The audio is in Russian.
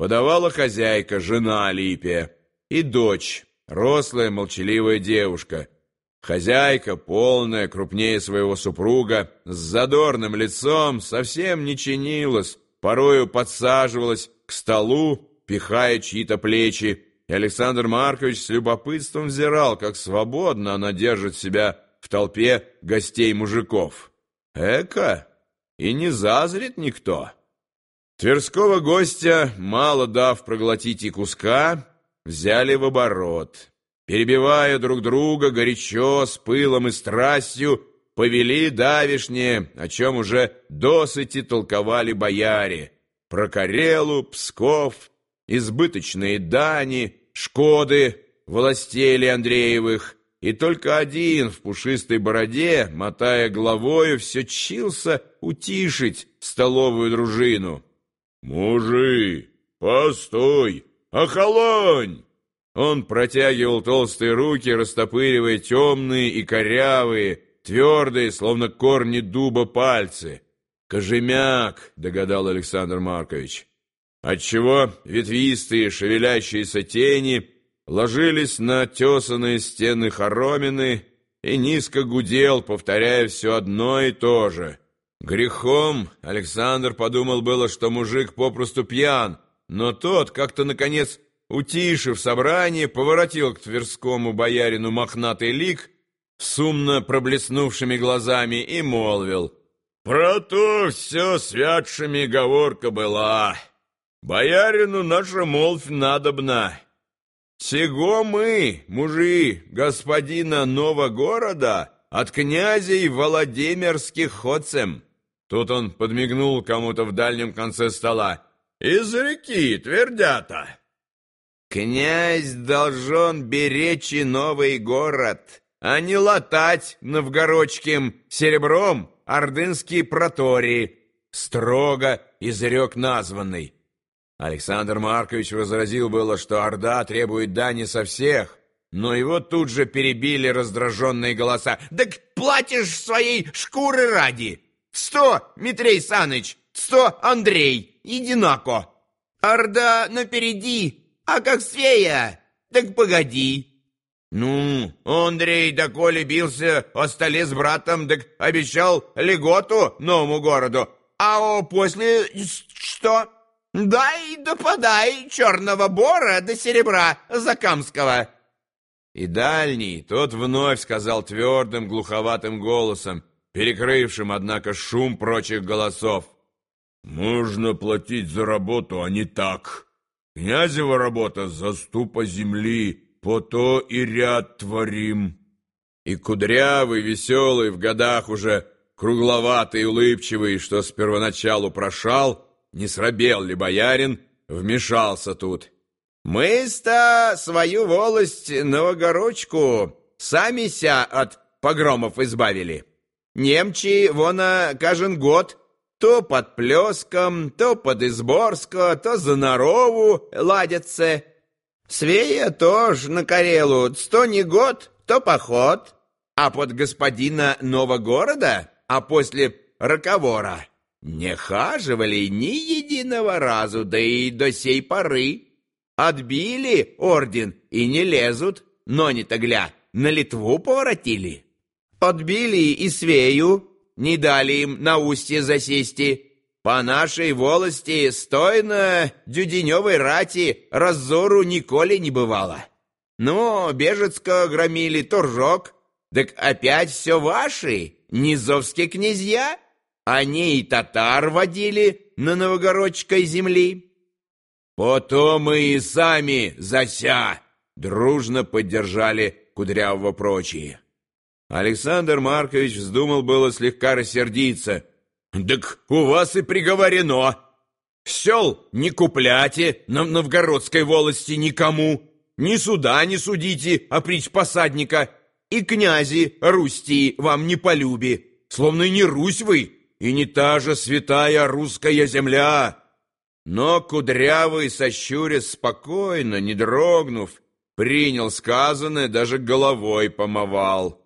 подавала хозяйка, жена Липия, и дочь, рослая молчаливая девушка. Хозяйка, полная, крупнее своего супруга, с задорным лицом, совсем не чинилась, порою подсаживалась к столу, пихая чьи-то плечи, и Александр Маркович с любопытством взирал, как свободно она держит себя в толпе гостей-мужиков. Эка! И не зазрит никто. Тверского гостя, мало дав проглотить и куска, взяли в оборот. Перебивая друг друга горячо, с пылом и страстью, повели давишнее, о чем уже досыти толковали бояре, про Карелу, Псков, избыточные дани, Шкоды, властели Андреевых, и только один в пушистой бороде, мотая головою, все чился утишить столовую дружину. «Мужи, постой, охолонь!» Он протягивал толстые руки, растопыривая темные и корявые, твердые, словно корни дуба, пальцы. «Кожемяк», — догадал Александр Маркович. Отчего ветвистые шевелящиеся тени ложились на тесанные стены хоромины и низко гудел, повторяя все одно и то же — Грехом Александр подумал было, что мужик попросту пьян, но тот, как-то, наконец, утишив собрание, поворотил к тверскому боярину мохнатый лик с умно проблеснувшими глазами и молвил. «Про то все святшими говорка была. Боярину наша молвь надобна. Сего мы, мужи господина Новогорода, от князей Владимирских ходцем». Тут он подмигнул кому-то в дальнем конце стола. «Из реки, твердята!» «Князь должен беречь и новый город, а не латать новгородским серебром ордынские протории», строго изрек названный. Александр Маркович возразил было, что Орда требует дани со всех, но его тут же перебили раздраженные голоса. «Так платишь своей шкуры ради!» Сто, Митрей Саныч, сто, Андрей, единако. Орда напереди, а как Свея, так погоди. Ну, Андрей доколе бился о столе с братом, так обещал льготу новому городу. А после что? Дай да подай черного бора до серебра Закамского. И дальний тот вновь сказал твердым глуховатым голосом, перекрывшим, однако, шум прочих голосов. «Можно платить за работу, а не так. Князева работа за ступа земли, по то и ряд творим». И кудрявый, веселый, в годах уже кругловатый, улыбчивый, что с первоначалу прошал, не срабел ли боярин, вмешался тут. «Мы-ста свою волость Новогородчку сами ся от погромов избавили». Немчи, вона, кажен год, то под Плеском, то под Изборско, то за Нарову ладятся. Свея тоже на Карелу, сто не год, то поход. А под господина Новогорода, а после Роковора, не хаживали ни единого разу, да и до сей поры. Отбили орден и не лезут, но не-то гля, на Литву поворотили. Отбили и Свею, не дали им на устье засести. По нашей волости стойно дюденевой рати разору николи не бывало. Ну, Бежецко громили Туржок, так опять все ваши, низовские князья. Они и татар водили на новогородской земли. Потом мы и сами зася дружно поддержали Кудрявого прочие. Александр Маркович вздумал было слегка рассердиться. «Так у вас и приговорено. Сел не купляте на новгородской волости никому, ни суда не судите, а прить посадника, и князи Русти вам не полюби, словно не Русь вы, и не та же святая русская земля». Но Кудрявый, сощурясь спокойно, не дрогнув, принял сказанное, даже головой помывал.